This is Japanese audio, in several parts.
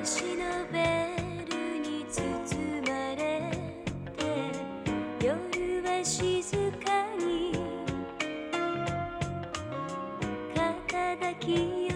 星のベルに包まれて夜は静かに。肩き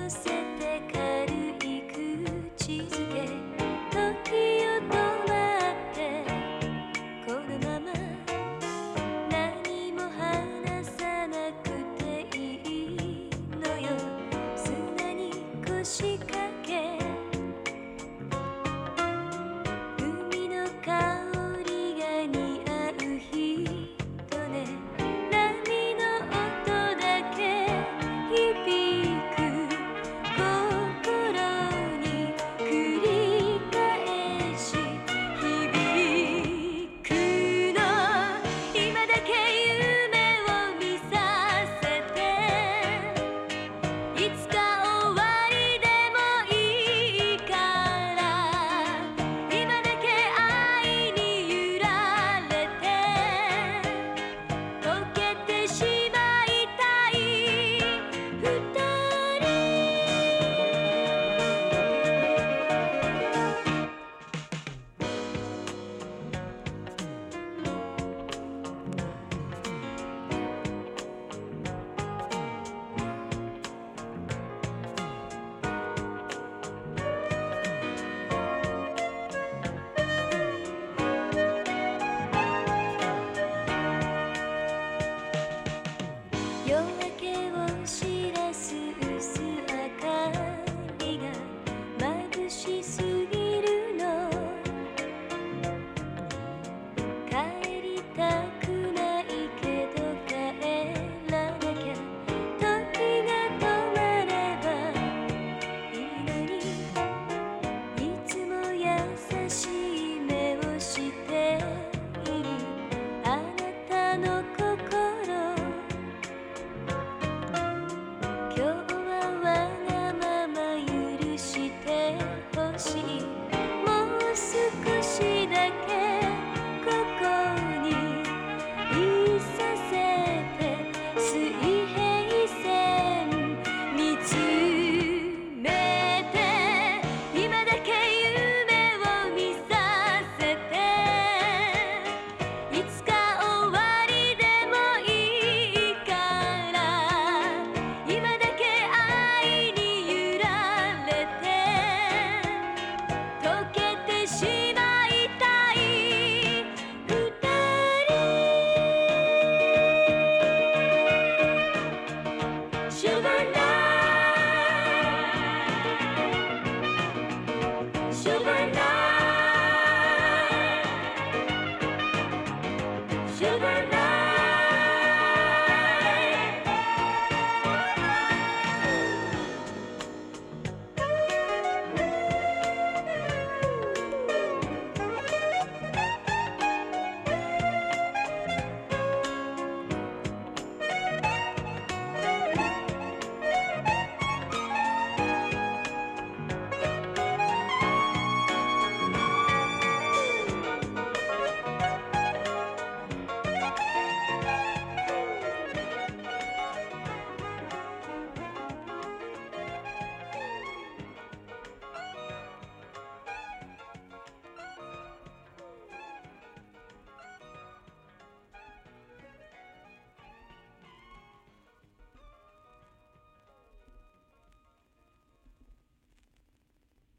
の声